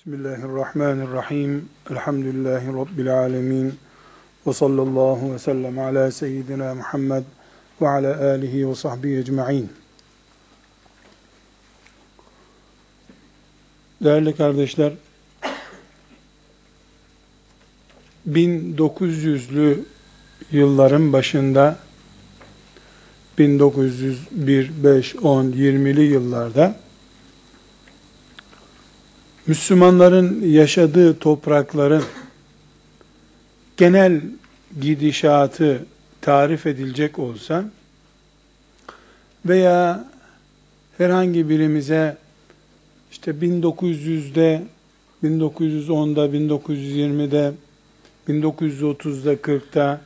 Bismillahirrahmanirrahim. Elhamdülillahi Rabbil alemin. Ve sallallahu ve sellem ala seyyidina Muhammed ve ala alihi ve sahbihi ecma'in. Değerli kardeşler, 1900'lü yılların başında 1901, 5, 10, 20'li yıllarda Müslümanların yaşadığı toprakların genel gidişatı tarif edilecek olsa veya herhangi birimize işte 1900'de, 1910'da, 1920'de, 1930'da, 40'ta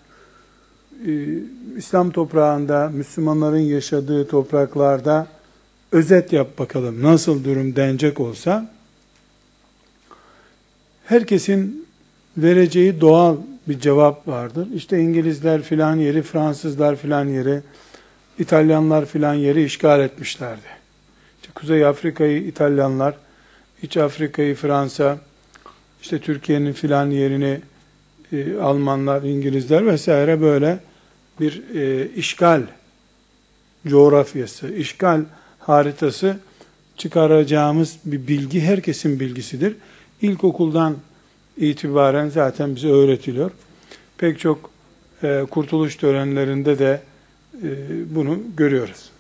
İslam toprağında, Müslümanların yaşadığı topraklarda özet yap bakalım nasıl durum denecek olsa herkesin vereceği doğal bir cevap vardır. İşte İngilizler filan yeri, Fransızlar filan yeri, İtalyanlar filan yeri işgal etmişlerdi. İşte Kuzey Afrika'yı İtalyanlar, İç Afrika'yı Fransa, işte Türkiye'nin filan yerini e, Almanlar, İngilizler vesaire böyle bir e, işgal coğrafyası, işgal haritası çıkaracağımız bir bilgi herkesin bilgisidir. İlkokuldan itibaren zaten bize öğretiliyor. Pek çok e, kurtuluş törenlerinde de e, bunu görüyoruz.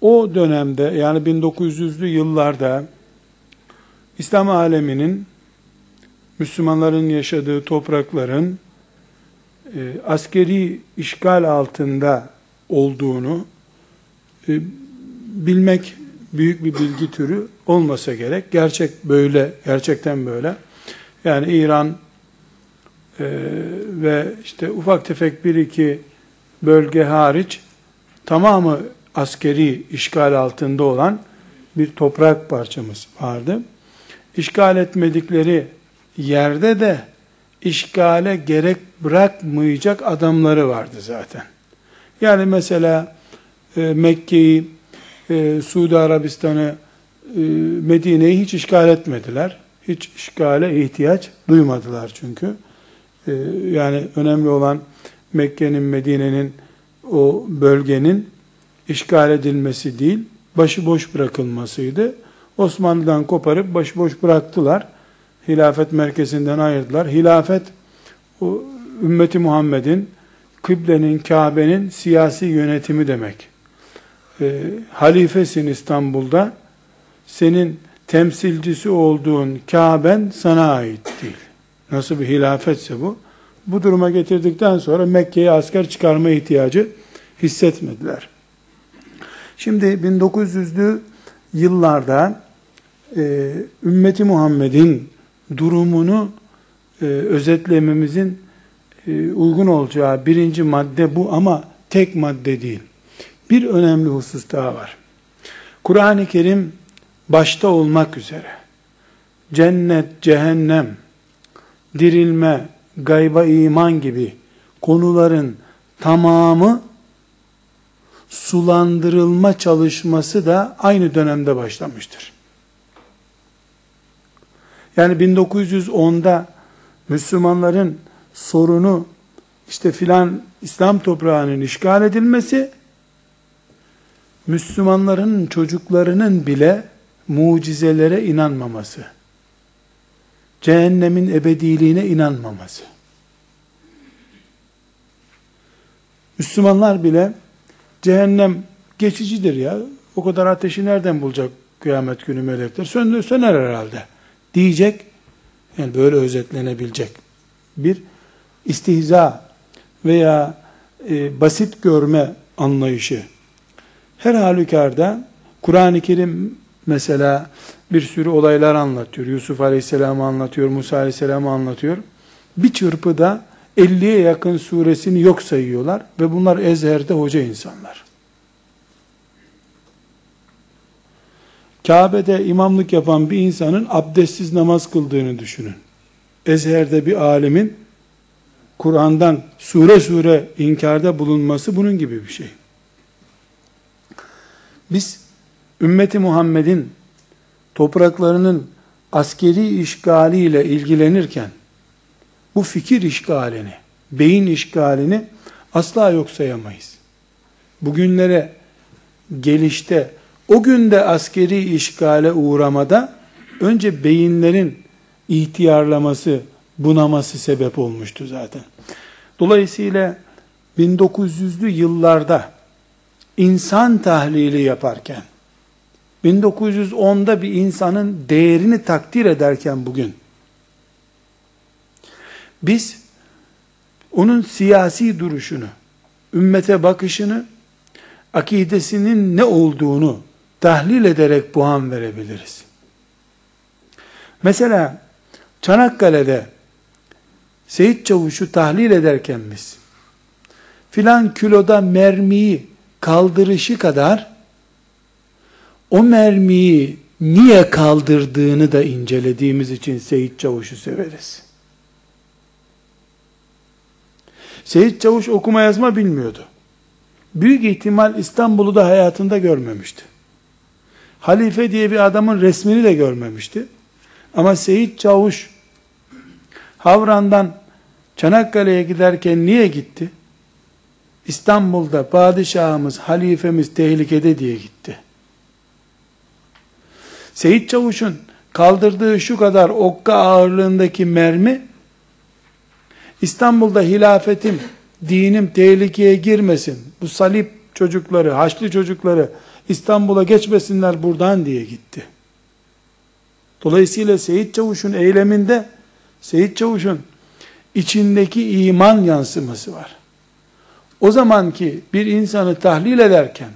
O dönemde yani 1900'lü yıllarda İslam aleminin Müslümanların yaşadığı toprakların e, askeri işgal altında olduğunu e, bilmek büyük bir bilgi türü olmasa gerek. Gerçek böyle, gerçekten böyle. Yani İran e, ve işte ufak tefek bir iki bölge hariç tamamı askeri işgal altında olan bir toprak parçamız vardı. İşgal etmedikleri yerde de işgale gerek bırakmayacak adamları vardı zaten. Yani mesela e, Mekke'yi e, Suudi Arabistan'ı, e, Medine'yi hiç işgal etmediler. Hiç işgale ihtiyaç duymadılar çünkü. E, yani önemli olan Mekke'nin, Medine'nin, o bölgenin işgal edilmesi değil, başıboş bırakılmasıydı. Osmanlı'dan koparıp başıboş bıraktılar. Hilafet merkezinden ayırdılar. Hilafet, o ümmeti Muhammed'in, kıblenin, Kabe'nin siyasi yönetimi demek e, halifesin İstanbul'da, senin temsilcisi olduğun Kabe'n sana ait değil. Nasıl bir hilafetse bu. Bu duruma getirdikten sonra Mekke'ye asker çıkarma ihtiyacı hissetmediler. Şimdi 1900'lü yıllarda e, ümmeti Muhammed'in durumunu e, özetlememizin e, uygun olacağı birinci madde bu ama tek madde değil. Bir önemli husus daha var. Kur'an-ı Kerim başta olmak üzere cennet, cehennem, dirilme, gayba iman gibi konuların tamamı sulandırılma çalışması da aynı dönemde başlamıştır. Yani 1910'da Müslümanların sorunu işte filan İslam toprağının işgal edilmesi Müslümanların çocuklarının bile mucizelere inanmaması, cehennemin ebediliğine inanmaması. Müslümanlar bile cehennem geçicidir ya. O kadar ateşi nereden bulacak kıyamet günü melekler? Söner, söner herhalde. Diyecek. Yani böyle özetlenebilecek. Bir istihza veya e, basit görme anlayışı her halükarda Kur'an-ı Kerim mesela bir sürü olaylar anlatıyor. Yusuf Aleyhisselam'ı anlatıyor, Musa Aleyhisselam'ı anlatıyor. Bir çırpıda 50'ye yakın suresini yok sayıyorlar ve bunlar ezherde hoca insanlar. Kabe'de imamlık yapan bir insanın abdestsiz namaz kıldığını düşünün. Ezher'de bir alimin Kur'an'dan sure sure inkarda bulunması bunun gibi bir şey. Biz ümmeti Muhammed'in topraklarının askeri işgaliyle ilgilenirken bu fikir işgalini, beyin işgalini asla yok sayamayız. Bugünlere gelişte o günde askeri işgale uğramada önce beyinlerin ihtiyarlaması, bunaması sebep olmuştu zaten. Dolayısıyla 1900'lü yıllarda insan tahlili yaparken 1910'da bir insanın değerini takdir ederken bugün biz onun siyasi duruşunu, ümmete bakışını, akidesinin ne olduğunu tahlil ederek puan verebiliriz. Mesela Çanakkale'de Seyit Çavuş'u tahlil ederken biz filan kiloda mermiyi kaldırışı kadar o mermiyi niye kaldırdığını da incelediğimiz için Seyit Çavuş'u severiz. Seyit Çavuş okuma yazma bilmiyordu. Büyük ihtimal İstanbul'u da hayatında görmemişti. Halife diye bir adamın resmini de görmemişti. Ama Seyit Çavuş Havran'dan Çanakkale'ye giderken niye gitti? İstanbul'da padişahımız, halifemiz tehlikede diye gitti. Seyit Çavuş'un kaldırdığı şu kadar okka ağırlığındaki mermi İstanbul'da hilafetim, dinim tehlikeye girmesin. Bu salip çocukları, haçlı çocukları İstanbul'a geçmesinler buradan diye gitti. Dolayısıyla Seyit Çavuş'un eyleminde Seyit Çavuş'un içindeki iman yansıması var. O zamanki bir insanı tahlil ederken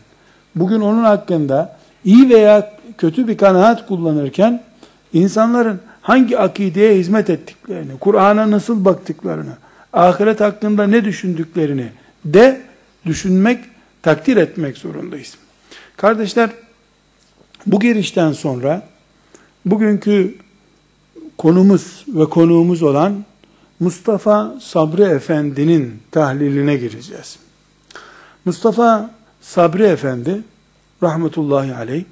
bugün onun hakkında iyi veya kötü bir kanaat kullanırken insanların hangi akideye hizmet ettiklerini, Kur'an'a nasıl baktıklarını, ahiret hakkında ne düşündüklerini de düşünmek, takdir etmek zorundayız. Kardeşler, bu girişten sonra bugünkü konumuz ve konuğumuz olan Mustafa Sabri Efendi'nin tahliline gireceğiz. Mustafa Sabri Efendi rahmetullahi aleyh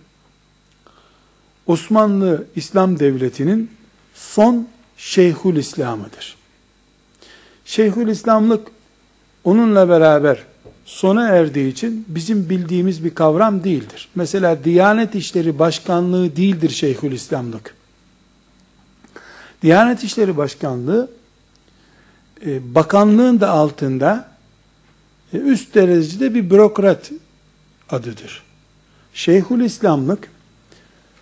Osmanlı İslam Devleti'nin son Şeyhül İslam'ıdır. Şeyhül İslamlık onunla beraber sona erdiği için bizim bildiğimiz bir kavram değildir. Mesela Diyanet İşleri Başkanlığı değildir Şeyhül İslamlık. Diyanet İşleri Başkanlığı e, bakanlığın da altında e, üst derecede bir bürokrat adıdır. Şeyhül İslamlık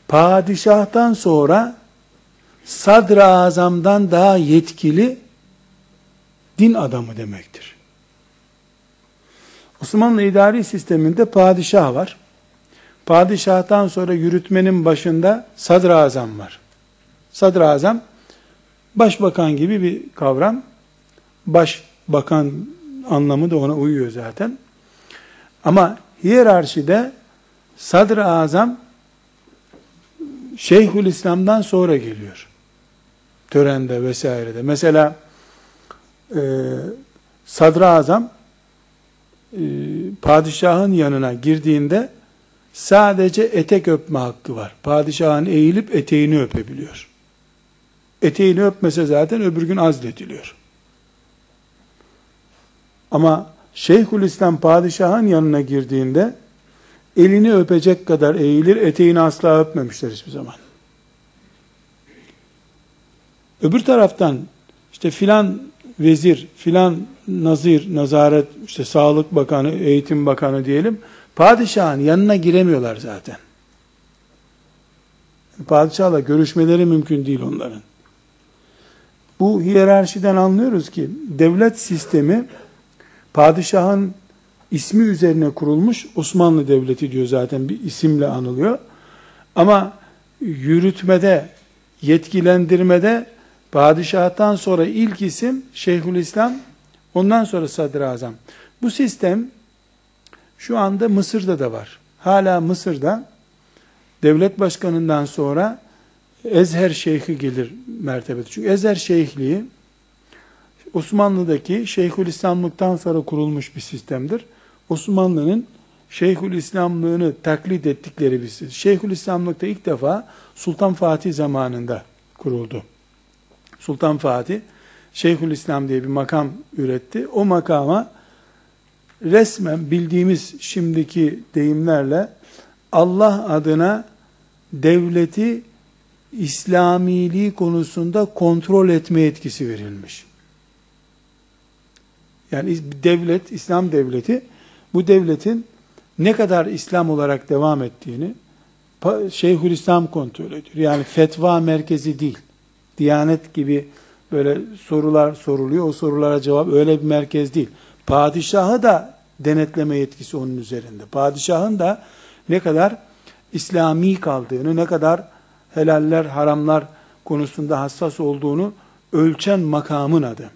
padişahtan sonra sadr azamdan daha yetkili din adamı demektir. Osmanlı idari sisteminde padişah var. Padişahtan sonra yürütmenin başında sadr azam var. Sadr azam başbakan gibi bir kavram. Başbakan anlamı da ona uyuyor zaten. Ama hiyerarşide sadr azam Şeyhül İslam'dan sonra geliyor. Törende vesairede. Mesela e, Sadra Azam e, padişahın yanına girdiğinde sadece etek öpme hakkı var. Padişahın eğilip eteğini öpebiliyor. Eteğini öpmese zaten öbür gün azlediliyor. Ama Şeyhülislam padişahın yanına girdiğinde elini öpecek kadar eğilir, eteğini asla öpmemişler hiçbir zaman. Öbür taraftan işte filan vezir, filan nazir, nazaret, işte sağlık bakanı, eğitim bakanı diyelim, padişahın yanına giremiyorlar zaten. Padişahla görüşmeleri mümkün değil onların. Bu hiyerarşiden anlıyoruz ki devlet sistemi padişahın ismi üzerine kurulmuş Osmanlı Devleti diyor zaten bir isimle anılıyor. Ama yürütmede, yetkilendirmede padişahtan sonra ilk isim Şeyhülislam, ondan sonra Sadrazam. Bu sistem şu anda Mısır'da da var. Hala Mısır'da devlet başkanından sonra Ezher Şeyhi gelir mertebede. Çünkü Ezher Şeyhliği Osmanlı'daki Şeyhülislamlıktan sonra kurulmuş bir sistemdir. Osmanlı'nın Şeyhülislamlığını taklit ettikleri bir sistem. Şeyhülislamlıkta ilk defa Sultan Fatih zamanında kuruldu. Sultan Fatih Şeyhülislam diye bir makam üretti. O makama resmen bildiğimiz şimdiki deyimlerle Allah adına devleti İslamiliği konusunda kontrol etme etkisi verilmiş. Yani devlet, İslam devleti bu devletin ne kadar İslam olarak devam ettiğini Şeyhülislam kontrol ediyor. Yani fetva merkezi değil. Diyanet gibi böyle sorular soruluyor. O sorulara cevap öyle bir merkez değil. Padişahı da denetleme yetkisi onun üzerinde. Padişahın da ne kadar İslami kaldığını, ne kadar helaller, haramlar konusunda hassas olduğunu ölçen makamın adı.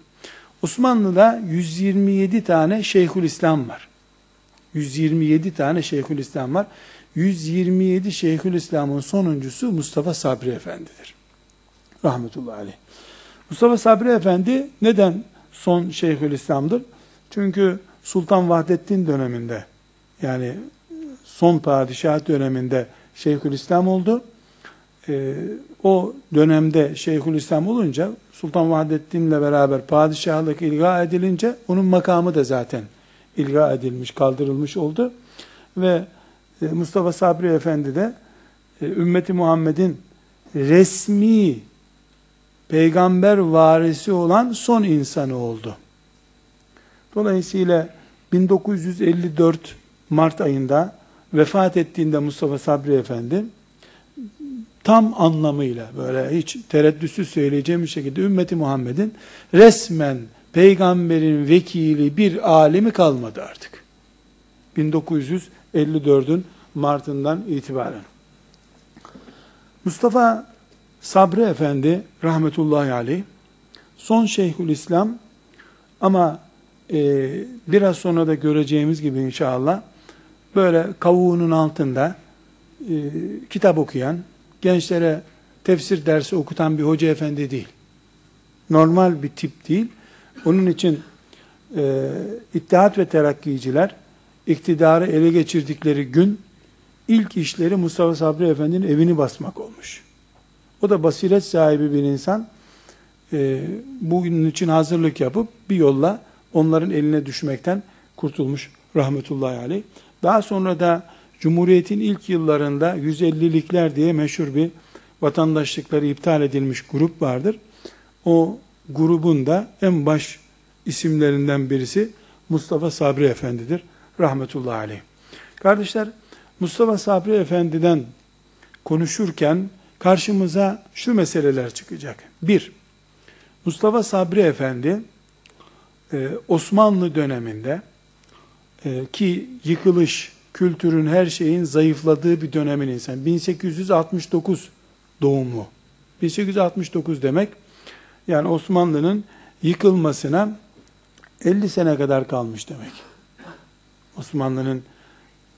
Osmanlı'da 127 tane Şeyhülislam var. 127 tane Şeyhülislam var. 127 Şeyhülislam'ın sonuncusu Mustafa Sabri Efendi'dir. Rahmetullahi aleyh. Mustafa Sabri Efendi neden son Şeyhülislam'dır? Çünkü Sultan Vahdettin döneminde yani son padişah döneminde Şeyhülislam oldu. Ee, o dönemde Şeyhülislam olunca Sultan Vahdettin'le beraber padişahlık ilga edilince onun makamı da zaten ilga edilmiş, kaldırılmış oldu. Ve e, Mustafa Sabri Efendi de e, ümmeti Muhammed'in resmi peygamber varisi olan son insanı oldu. Dolayısıyla 1954 Mart ayında vefat ettiğinde Mustafa Sabri Efendi tam anlamıyla böyle hiç tereddütsüz söyleyeceğim bir şekilde ümmeti Muhammed'in resmen peygamberin vekili bir alimi kalmadı artık. 1954'ün Mart'ından itibaren. Mustafa Sabri Efendi rahmetullahi aleyh son Şeyhülislam ama e, biraz sonra da göreceğimiz gibi inşallah böyle kavuğunun altında e, kitap okuyan, gençlere tefsir dersi okutan bir hoca efendi değil. Normal bir tip değil. Onun için e, İttihat ve Terakkiyiciler iktidarı ele geçirdikleri gün ilk işleri Mustafa Sabri Efendi'nin evini basmak olmuş. O da basiret sahibi bir insan. E, bugün için hazırlık yapıp bir yolla onların eline düşmekten kurtulmuş rahmetullahi aleyh. Daha sonra da Cumhuriyet'in ilk yıllarında 150'likler diye meşhur bir vatandaşlıkları iptal edilmiş grup vardır. O grubun da en baş isimlerinden birisi Mustafa Sabri Efendi'dir. Rahmetullahi aleyh. Kardeşler, Mustafa Sabri Efendi'den konuşurken karşımıza şu meseleler çıkacak. Bir, Mustafa Sabri Efendi e, Osmanlı döneminde e, ki yıkılış, kültürün her şeyin zayıfladığı bir dönemin insan. 1869 doğumlu. 1869 demek yani Osmanlı'nın yıkılmasına 50 sene kadar kalmış demek. Osmanlı'nın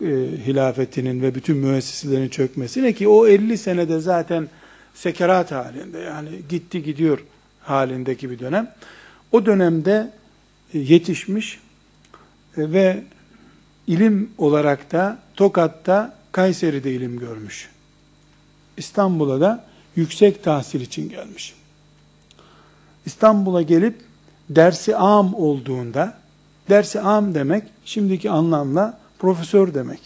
e, hilafetinin ve bütün müesseselerin çökmesine ki o 50 senede zaten sekerat halinde yani gitti gidiyor halindeki bir dönem. O dönemde e, yetişmiş e, ve ilim olarak da Tokat'ta Kayseri'de ilim görmüş. İstanbul'a da yüksek tahsil için gelmiş. İstanbul'a gelip dersi am olduğunda, dersi am demek şimdiki anlamla profesör demek.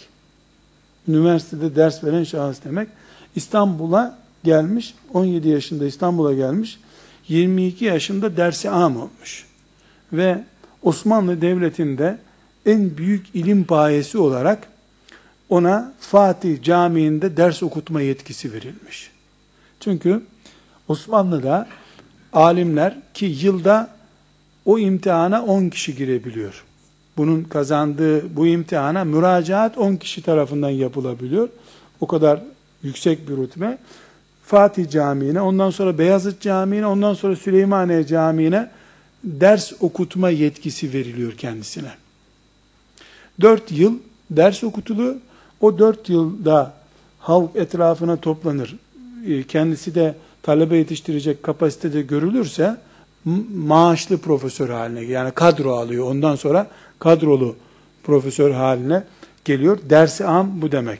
Üniversitede ders veren şahıs demek. İstanbul'a gelmiş, 17 yaşında İstanbul'a gelmiş, 22 yaşında dersi am olmuş. Ve Osmanlı Devleti'nde en büyük ilim payesi olarak ona Fatih Camii'nde ders okutma yetkisi verilmiş. Çünkü Osmanlı'da alimler ki yılda o imtihana 10 kişi girebiliyor. Bunun kazandığı bu imtihana müracaat 10 kişi tarafından yapılabiliyor. O kadar yüksek bir rütbe. Fatih Camii'ne, ondan sonra Beyazıt Camii'ne, ondan sonra Süleymaniye Camii'ne ders okutma yetkisi veriliyor kendisine. Dört yıl ders okutuluyor. O dört yılda halk etrafına toplanır. E, kendisi de talebe yetiştirecek kapasitede görülürse maaşlı profesör haline yani kadro alıyor. Ondan sonra kadrolu profesör haline geliyor. Dersi am bu demek.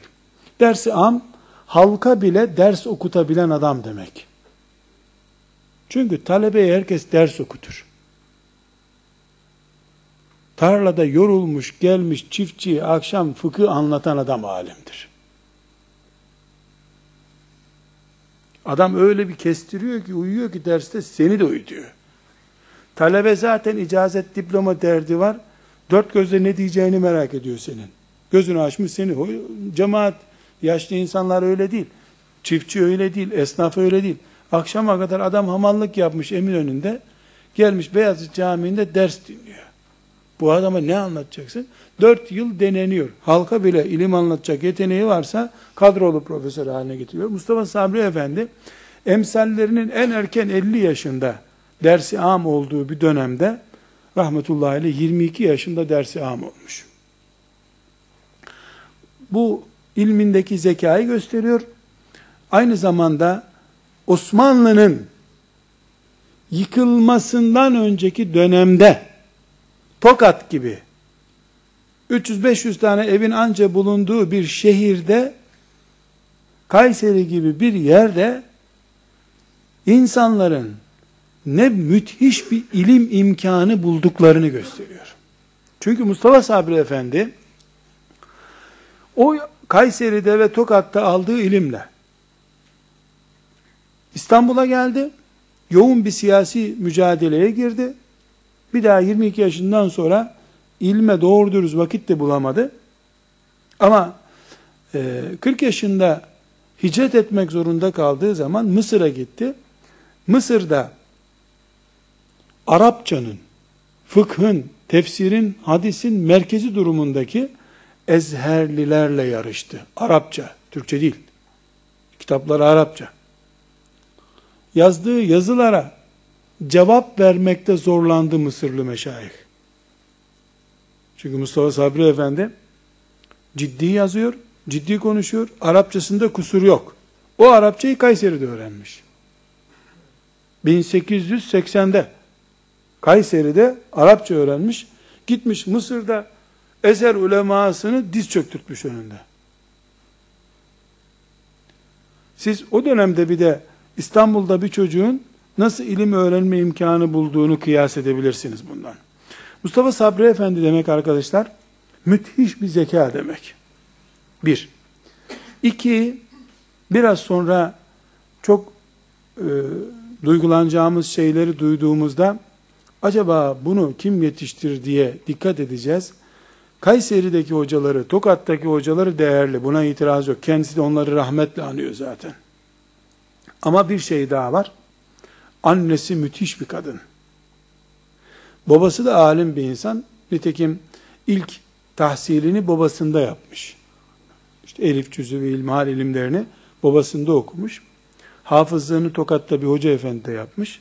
Dersi am halka bile ders okutabilen adam demek. Çünkü talebeye herkes ders okutur. Tarlada yorulmuş gelmiş çiftçi akşam fıkıh anlatan adam alimdir. Adam öyle bir kestiriyor ki uyuyor ki derste seni de uyutuyor. Talebe zaten icazet diploma derdi var. Dört gözle ne diyeceğini merak ediyor senin. Gözünü açmış seni. Cemaat, yaşlı insanlar öyle değil. Çiftçi öyle değil, esnaf öyle değil. Akşama kadar adam hamallık yapmış emin önünde. Gelmiş Beyazıt Camii'nde ders dinliyor. Bu adama ne anlatacaksın? Dört yıl deneniyor. Halka bile ilim anlatacak yeteneği varsa kadrolu profesör haline getiriyor. Mustafa Sabri Efendi emsallerinin en erken 50 yaşında dersi am olduğu bir dönemde rahmetullahi aleyh 22 yaşında dersi am olmuş. Bu ilmindeki zekayı gösteriyor. Aynı zamanda Osmanlı'nın yıkılmasından önceki dönemde Tokat gibi 300-500 tane evin anca bulunduğu bir şehirde Kayseri gibi bir yerde insanların ne müthiş bir ilim imkanı bulduklarını gösteriyor. Çünkü Mustafa Sabri Efendi o Kayseri'de ve Tokat'ta aldığı ilimle İstanbul'a geldi. Yoğun bir siyasi mücadeleye girdi. Bir daha 22 yaşından sonra ilme doğru dürüst vakit de bulamadı. Ama e, 40 yaşında hicret etmek zorunda kaldığı zaman Mısır'a gitti. Mısır'da Arapçanın, fıkhın, tefsirin, hadisin merkezi durumundaki ezherlilerle yarıştı. Arapça, Türkçe değil. Kitapları Arapça. Yazdığı yazılara cevap vermekte zorlandı Mısırlı meşayih. Çünkü Mustafa Sabri Efendi ciddi yazıyor, ciddi konuşuyor. Arapçasında kusur yok. O Arapçayı Kayseri'de öğrenmiş. 1880'de Kayseri'de Arapça öğrenmiş. Gitmiş Mısır'da eser ulemasını diz çöktürtmüş önünde. Siz o dönemde bir de İstanbul'da bir çocuğun nasıl ilim öğrenme imkanı bulduğunu kıyas edebilirsiniz bundan. Mustafa Sabri Efendi demek arkadaşlar, müthiş bir zeka demek. Bir. İki, biraz sonra çok e, duygulanacağımız şeyleri duyduğumuzda, acaba bunu kim yetiştir diye dikkat edeceğiz. Kayseri'deki hocaları, Tokat'taki hocaları değerli. Buna itiraz yok. Kendisi de onları rahmetle anıyor zaten. Ama bir şey daha var. Annesi müthiş bir kadın. Babası da alim bir insan. Nitekim ilk tahsilini babasında yapmış. İşte elif cüzü ve ilmihal ilimlerini babasında okumuş. Hafızlığını Tokat'ta bir hoca efendi yapmış.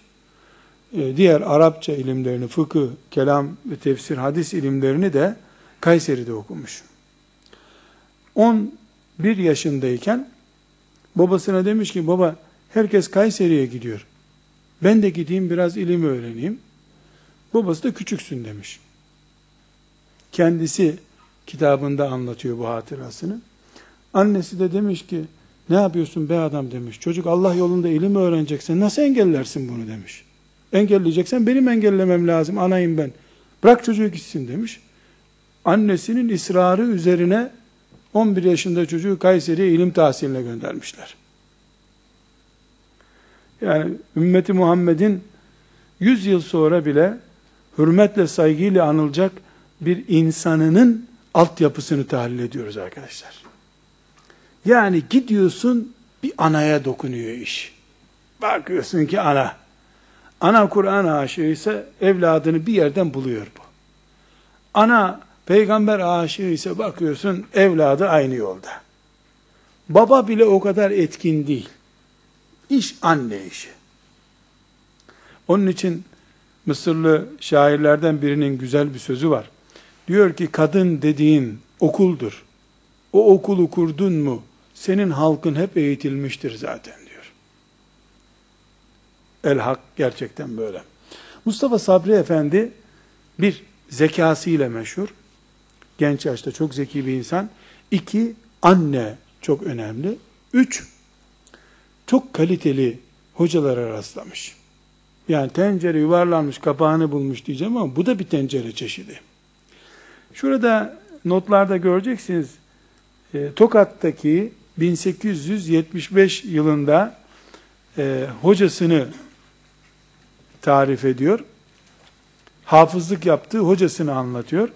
Ee, diğer Arapça ilimlerini, fıkıh, kelam ve tefsir, hadis ilimlerini de Kayseri'de okumuş. 11 yaşındayken babasına demiş ki baba herkes Kayseri'ye gidiyor. Ben de gideyim biraz ilim öğreneyim. Babası da küçüksün demiş. Kendisi kitabında anlatıyor bu hatırasını. Annesi de demiş ki ne yapıyorsun be adam demiş. Çocuk Allah yolunda ilim öğreneceksen nasıl engellersin bunu demiş. Engelleyeceksen benim engellemem lazım anayım ben. Bırak çocuğu gitsin demiş. Annesinin ısrarı üzerine 11 yaşında çocuğu Kayseri'ye ilim tahsiline göndermişler. Yani ümmeti Muhammed'in 100 yıl sonra bile hürmetle saygıyla anılacak bir insanının altyapısını tahlil ediyoruz arkadaşlar. Yani gidiyorsun bir anaya dokunuyor iş. Bakıyorsun ki ana. Ana Kur'an aşığı ise evladını bir yerden buluyor bu. Ana peygamber aşığı ise bakıyorsun evladı aynı yolda. Baba bile o kadar etkin değil. İş anne işi. Onun için Mısırlı şairlerden birinin güzel bir sözü var. Diyor ki kadın dediğin okuldur. O okulu kurdun mu senin halkın hep eğitilmiştir zaten diyor. El hak gerçekten böyle. Mustafa Sabri Efendi bir zekasıyla meşhur. Genç yaşta çok zeki bir insan. İki, anne çok önemli. Üç, çok kaliteli hocalara rastlamış. Yani tencere yuvarlanmış kapağını bulmuş diyeceğim ama bu da bir tencere çeşidi. Şurada notlarda göreceksiniz. E, Tokat'taki 1875 yılında e, hocasını tarif ediyor. Hafızlık yaptığı hocasını anlatıyor.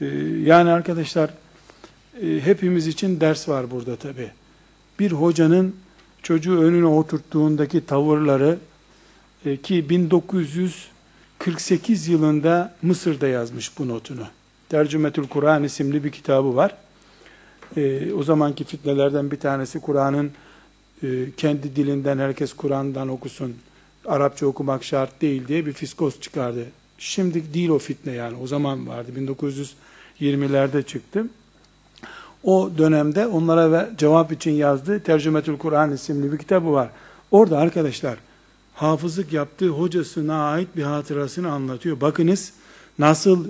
E, yani arkadaşlar e, hepimiz için ders var burada tabi. Bir hocanın çocuğu önüne oturttuğundaki tavırları e, ki 1948 yılında Mısır'da yazmış bu notunu. Tercümetül Kur'an isimli bir kitabı var. E, o zamanki fitnelerden bir tanesi Kur'an'ın e, kendi dilinden herkes Kur'an'dan okusun. Arapça okumak şart değil diye bir fiskos çıkardı. Şimdi değil o fitne yani. O zaman vardı. 1920'lerde çıktı. O dönemde onlara ve cevap için yazdığı Tercümetül Kur'an isimli bir kitabı var. Orada arkadaşlar hafızlık yaptığı hocasına ait bir hatırasını anlatıyor. Bakınız nasıl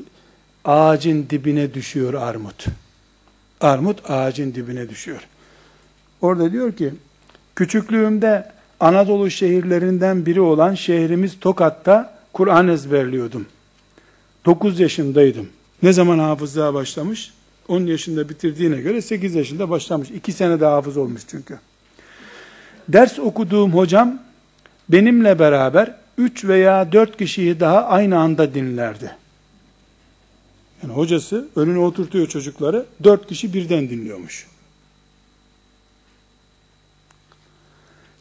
ağacın dibine düşüyor armut. Armut ağacın dibine düşüyor. Orada diyor ki, küçüklüğümde Anadolu şehirlerinden biri olan şehrimiz Tokat'ta Kur'an ezberliyordum. 9 yaşındaydım. Ne zaman hafızlığa başlamış? 10 yaşında bitirdiğine göre 8 yaşında başlamış. 2 sene de hafız olmuş çünkü. Ders okuduğum hocam benimle beraber 3 veya 4 kişiyi daha aynı anda dinlerdi. Yani hocası önüne oturtuyor çocukları, 4 kişi birden dinliyormuş.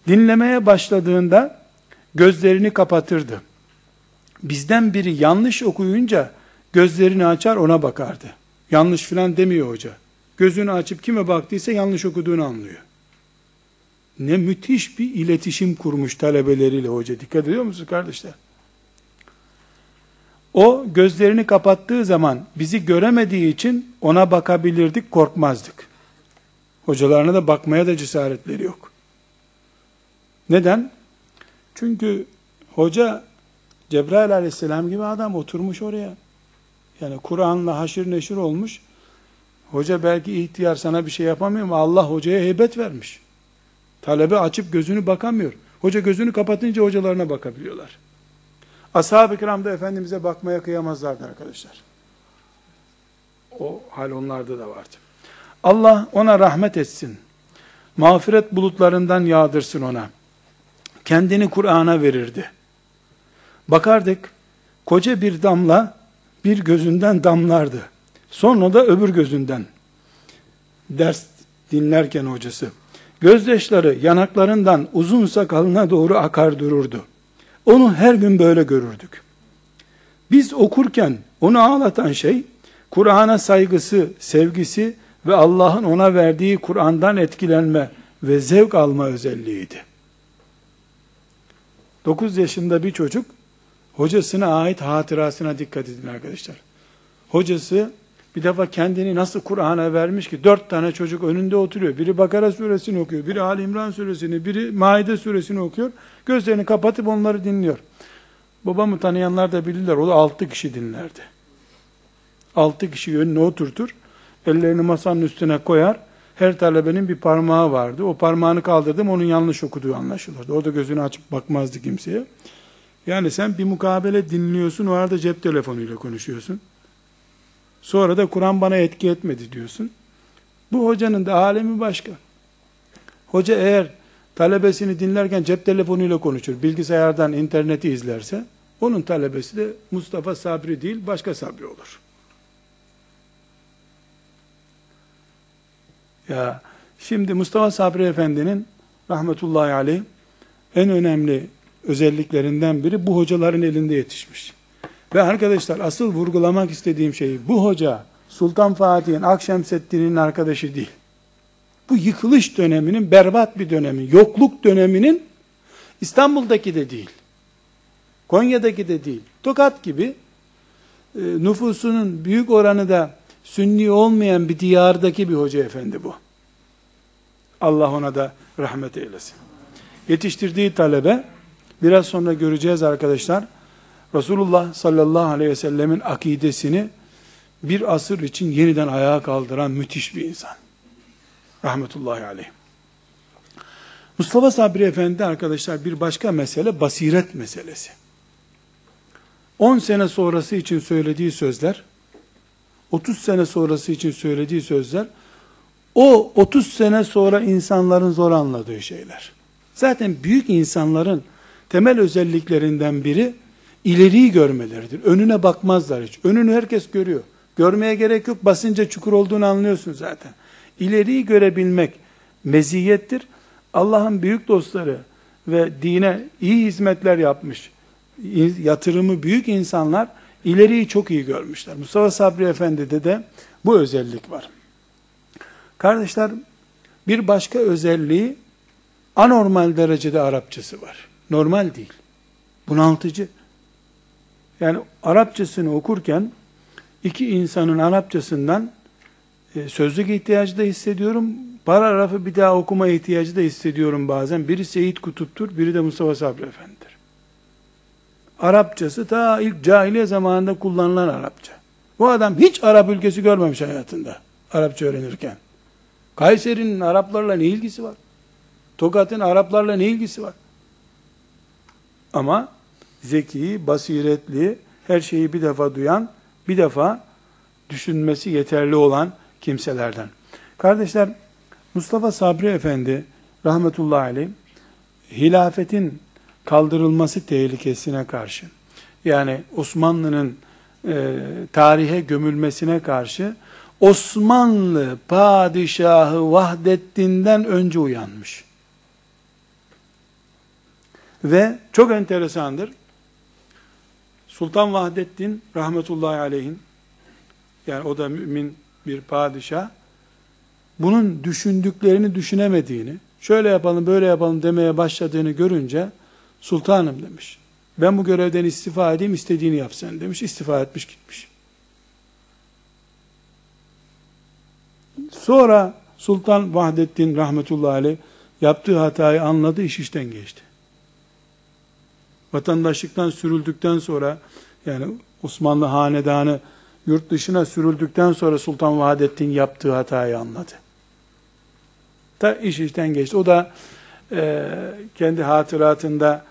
Dinlemeye başladığında gözlerini kapatırdı. Bizden biri yanlış okuyunca gözlerini açar ona bakardı. Yanlış filan demiyor hoca. Gözünü açıp kime baktıysa yanlış okuduğunu anlıyor. Ne müthiş bir iletişim kurmuş talebeleriyle hoca. Dikkat ediyor musunuz kardeşler? O gözlerini kapattığı zaman bizi göremediği için ona bakabilirdik, korkmazdık. Hocalarına da bakmaya da cesaretleri yok. Neden? Çünkü hoca Cebrail aleyhisselam gibi adam oturmuş oraya. Yani Kur'an'la haşır neşir olmuş. Hoca belki ihtiyar sana bir şey yapamıyor ama Allah hocaya heybet vermiş. Talebe açıp gözünü bakamıyor. Hoca gözünü kapatınca hocalarına bakabiliyorlar. Ashab-ı kiram da Efendimiz'e bakmaya kıyamazlardı arkadaşlar. O hal onlarda da vardı. Allah ona rahmet etsin. Mağfiret bulutlarından yağdırsın ona. Kendini Kur'an'a verirdi. Bakardık, koca bir damla bir gözünden damlardı. Sonra da öbür gözünden. Ders dinlerken hocası. Gözyaşları yanaklarından uzun sakalına doğru akar dururdu. Onu her gün böyle görürdük. Biz okurken onu ağlatan şey, Kur'an'a saygısı, sevgisi ve Allah'ın ona verdiği Kur'an'dan etkilenme ve zevk alma özelliğiydi. 9 yaşında bir çocuk hocasına ait hatırasına dikkat edin arkadaşlar. Hocası bir defa kendini nasıl Kur'an'a vermiş ki dört tane çocuk önünde oturuyor. Biri Bakara suresini okuyor, biri Ali İmran suresini, biri Maide suresini okuyor. Gözlerini kapatıp onları dinliyor. Babamı tanıyanlar da bilirler. O da altı kişi dinlerdi. Altı kişi önüne oturtur. Ellerini masanın üstüne koyar. Her talebenin bir parmağı vardı. O parmağını kaldırdım onun yanlış okuduğu anlaşılırdı. Orada gözünü açıp bakmazdı kimseye. Yani sen bir mukabele dinliyorsun, o arada cep telefonuyla konuşuyorsun. Sonra da Kur'an bana etki etmedi diyorsun. Bu hocanın da alemi başka. Hoca eğer talebesini dinlerken cep telefonuyla konuşur, bilgisayardan interneti izlerse, onun talebesi de Mustafa Sabri değil, başka Sabri olur. Ya şimdi Mustafa Sabri Efendi'nin rahmetullahi aleyh en önemli özelliklerinden biri bu hocaların elinde yetişmiş. Ve arkadaşlar asıl vurgulamak istediğim şey bu hoca Sultan Fatih'in Akşemseddin'in arkadaşı değil. Bu yıkılış döneminin berbat bir dönemi, yokluk döneminin İstanbul'daki de değil. Konya'daki de değil. Tokat gibi e, nüfusunun büyük oranı da sünni olmayan bir diyardaki bir hoca efendi bu. Allah ona da rahmet eylesin. Yetiştirdiği talebe biraz sonra göreceğiz arkadaşlar. Resulullah sallallahu aleyhi ve sellemin akidesini bir asır için yeniden ayağa kaldıran müthiş bir insan. Rahmetullahi aleyh. Mustafa Sabri Efendi arkadaşlar bir başka mesele basiret meselesi. 10 sene sonrası için söylediği sözler, 30 sene sonrası için söylediği sözler, o 30 sene sonra insanların zor anladığı şeyler. Zaten büyük insanların temel özelliklerinden biri ileriyi görmeleridir. Önüne bakmazlar hiç. Önünü herkes görüyor. Görmeye gerek yok. Basınca çukur olduğunu anlıyorsun zaten. İleriyi görebilmek meziyettir. Allah'ın büyük dostları ve dine iyi hizmetler yapmış, yatırımı büyük insanlar ileriyi çok iyi görmüşler. Mustafa Sabri Efendi'de de bu özellik var. Kardeşler, bir başka özelliği anormal derecede Arapçası var. Normal değil. Bunaltıcı. Yani Arapçasını okurken iki insanın Arapçasından e, sözlük ihtiyacı da hissediyorum. Paragrafı bir daha okuma ihtiyacı da hissediyorum bazen. Biri Seyit Kutup'tur, biri de Mustafa Sabri Efendi'dir. Arapçası ta ilk cahiliye zamanında kullanılan Arapça. Bu adam hiç Arap ülkesi görmemiş hayatında. Arapça öğrenirken. Kayseri'nin Araplarla ne ilgisi var? Tokat'ın Araplarla ne ilgisi var? Ama zeki, basiretli, her şeyi bir defa duyan, bir defa düşünmesi yeterli olan kimselerden. Kardeşler, Mustafa Sabri Efendi rahmetullahi aleyh hilafetin kaldırılması tehlikesine karşı yani Osmanlı'nın e, tarihe gömülmesine karşı Osmanlı padişahı Vahdettin'den önce uyanmış. Ve çok enteresandır. Sultan Vahdettin rahmetullahi aleyhin yani o da mümin bir padişah bunun düşündüklerini düşünemediğini şöyle yapalım böyle yapalım demeye başladığını görünce sultanım demiş. Ben bu görevden istifa edeyim istediğini yap sen demiş. istifa etmiş gitmiş. Sonra Sultan Vahdettin rahmetullahi aleyh yaptığı hatayı anladı iş işten geçti vatandaşlıktan sürüldükten sonra yani Osmanlı hanedanı yurt dışına sürüldükten sonra Sultan Vahdettin yaptığı hatayı anladı. Ta iş işten geçti. O da e, kendi hatıratında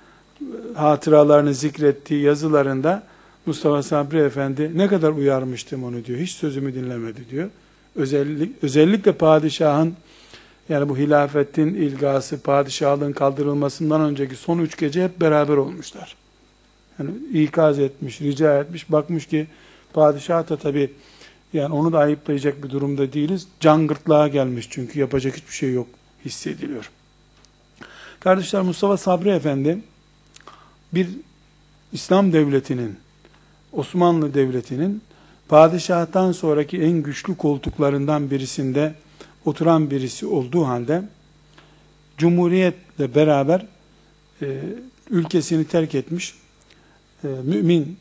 hatıralarını zikrettiği yazılarında Mustafa Sabri Efendi ne kadar uyarmıştım onu diyor. Hiç sözümü dinlemedi diyor. Özellik, özellikle padişahın yani bu hilafetin ilgası, padişahlığın kaldırılmasından önceki son üç gece hep beraber olmuşlar. Yani ikaz etmiş, rica etmiş, bakmış ki padişah da tabi yani onu da ayıplayacak bir durumda değiliz. Can gırtlağa gelmiş çünkü yapacak hiçbir şey yok hissediliyor. Kardeşler Mustafa Sabri Efendi bir İslam devletinin, Osmanlı devletinin padişahtan sonraki en güçlü koltuklarından birisinde oturan birisi olduğu halde Cumhuriyetle beraber e, ülkesini terk etmiş, e, mümin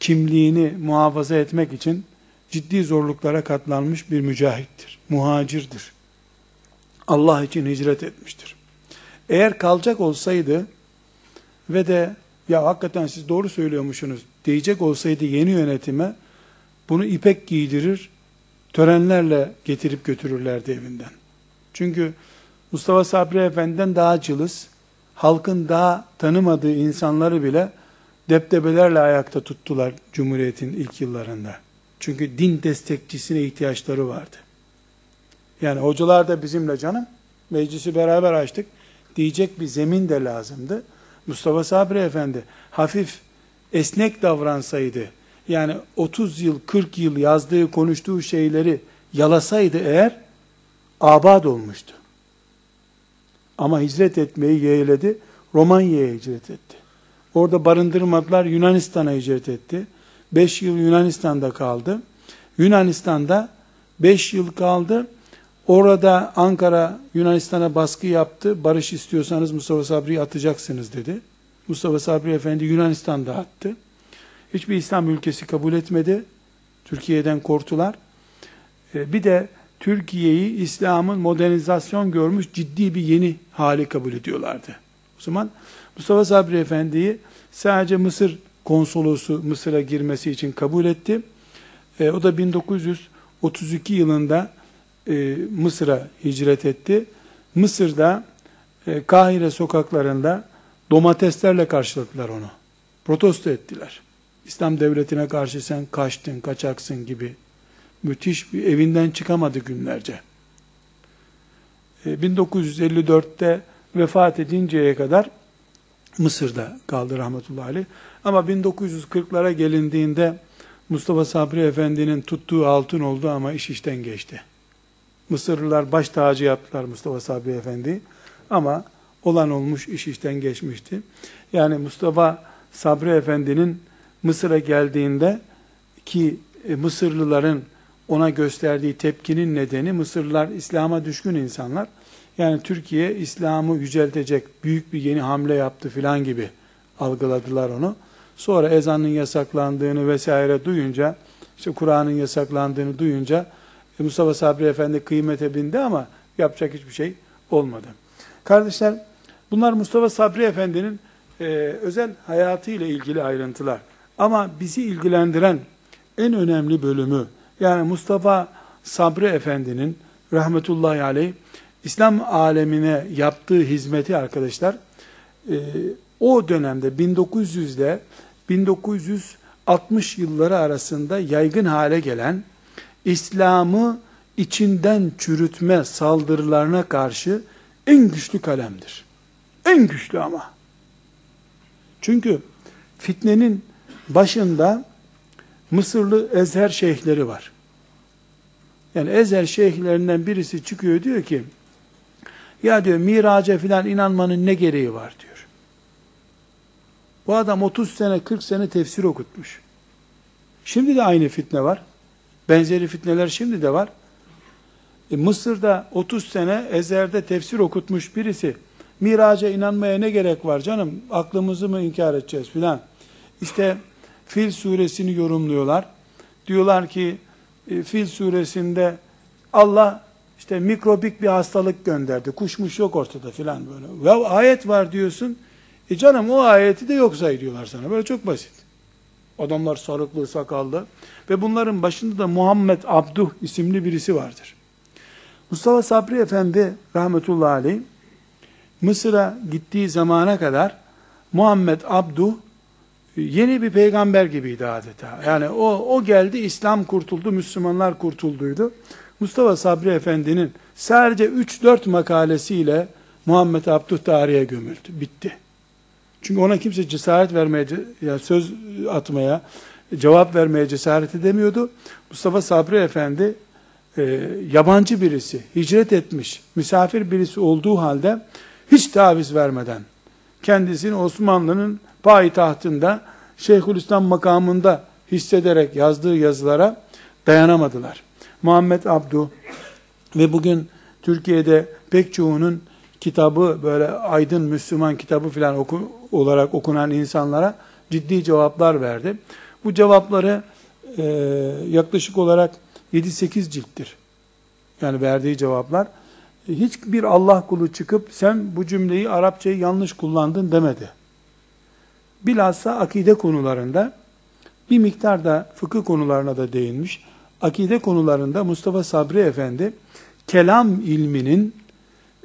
kimliğini muhafaza etmek için ciddi zorluklara katlanmış bir mücahittir, muhacirdir. Allah için hicret etmiştir. Eğer kalacak olsaydı ve de ya hakikaten siz doğru söylüyormuşsunuz diyecek olsaydı yeni yönetime bunu ipek giydirir, törenlerle getirip götürürlerdi evinden. Çünkü Mustafa Sabri Efendi'den daha cılız, halkın daha tanımadığı insanları bile deptebelerle ayakta tuttular Cumhuriyet'in ilk yıllarında. Çünkü din destekçisine ihtiyaçları vardı. Yani hocalar da bizimle canım, meclisi beraber açtık diyecek bir zemin de lazımdı. Mustafa Sabri Efendi hafif esnek davransaydı, yani 30 yıl, 40 yıl yazdığı, konuştuğu şeyleri yalasaydı eğer, abad olmuştu. Ama hicret etmeyi yeğledi, Romanya'ya hicret etti. Orada barındırmadılar, Yunanistan'a hicret etti. 5 yıl Yunanistan'da kaldı. Yunanistan'da 5 yıl kaldı. Orada Ankara Yunanistan'a baskı yaptı. Barış istiyorsanız Mustafa Sabri'yi atacaksınız dedi. Mustafa Sabri Efendi Yunanistan'da attı. Hiçbir İslam ülkesi kabul etmedi. Türkiye'den korktular. Ee, bir de Türkiye'yi İslam'ın modernizasyon görmüş ciddi bir yeni hali kabul ediyorlardı. O zaman Mustafa Sabri Efendi'yi sadece Mısır konsolosu Mısır'a girmesi için kabul etti. E, o da 1932 yılında e, Mısır'a hicret etti. Mısır'da e, Kahire sokaklarında domateslerle karşıladılar onu. Protesto ettiler. İslam devletine karşı sen kaçtın, kaçaksın gibi müthiş bir evinden çıkamadı günlerce. 1954'te e, vefat edinceye kadar Mısır'da kaldı rahmetullahi aleyh. Ama 1940'lara gelindiğinde Mustafa Sabri Efendi'nin tuttuğu altın oldu ama iş işten geçti. Mısırlılar baş tacı yaptılar Mustafa Sabri Efendi. Ama olan olmuş iş işten geçmişti. Yani Mustafa Sabri Efendi'nin Mısır'a geldiğinde ki e, Mısırlıların ona gösterdiği tepkinin nedeni Mısırlılar İslam'a düşkün insanlar. Yani Türkiye İslam'ı yüceltecek büyük bir yeni hamle yaptı filan gibi algıladılar onu. Sonra ezanın yasaklandığını vesaire duyunca, işte Kur'an'ın yasaklandığını duyunca e, Mustafa Sabri Efendi kıymete bindi ama yapacak hiçbir şey olmadı. Kardeşler, bunlar Mustafa Sabri Efendi'nin e, özel hayatı ile ilgili ayrıntılar. Ama bizi ilgilendiren en önemli bölümü, yani Mustafa Sabri Efendi'nin rahmetullahi aleyh İslam alemine yaptığı hizmeti arkadaşlar e, o dönemde 1900 ile 1960 yılları arasında yaygın hale gelen İslam'ı içinden çürütme saldırılarına karşı en güçlü kalemdir. En güçlü ama. Çünkü fitnenin başında Mısırlı Ezher şeyhleri var. Yani Ezher şeyhlerinden birisi çıkıyor diyor ki ya diyor miraca filan inanmanın ne gereği var diyor. Bu adam 30 sene 40 sene tefsir okutmuş. Şimdi de aynı fitne var. Benzeri fitneler şimdi de var. E, Mısır'da 30 sene Ezer'de tefsir okutmuş birisi miraca inanmaya ne gerek var canım aklımızı mı inkar edeceğiz filan. İşte Fil suresini yorumluyorlar. Diyorlar ki e, Fil suresinde Allah işte mikrobik bir hastalık gönderdi. Kuşmuş yok ortada filan böyle. Ya ayet var diyorsun. E canım o ayeti de yok say diyorlar sana. Böyle çok basit. Adamlar sarıklı, sakallı. Ve bunların başında da Muhammed Abduh isimli birisi vardır. Mustafa Sabri Efendi rahmetullahi aleyh Mısır'a gittiği zamana kadar Muhammed Abduh yeni bir peygamber gibiydi adeta. Yani o, o geldi, İslam kurtuldu, Müslümanlar kurtulduydu. Mustafa Sabri Efendi'nin sadece 3-4 makalesiyle Muhammed Abduh tarihe gömüldü. Bitti. Çünkü ona kimse cesaret vermeye, yani söz atmaya, cevap vermeye cesaret edemiyordu. Mustafa Sabri Efendi e, yabancı birisi, hicret etmiş, misafir birisi olduğu halde hiç taviz vermeden kendisini Osmanlı'nın payitahtında Şeyhülislam makamında hissederek yazdığı yazılara dayanamadılar. Muhammed Abdu ve bugün Türkiye'de pek çoğunun kitabı böyle aydın Müslüman kitabı filan oku, olarak okunan insanlara ciddi cevaplar verdi. Bu cevapları e, yaklaşık olarak 7-8 cilttir. Yani verdiği cevaplar. Hiçbir Allah kulu çıkıp sen bu cümleyi Arapçayı yanlış kullandın demedi. Bilhassa akide konularında bir miktar da fıkıh konularına da değinmiş. Akide konularında Mustafa Sabri Efendi kelam ilminin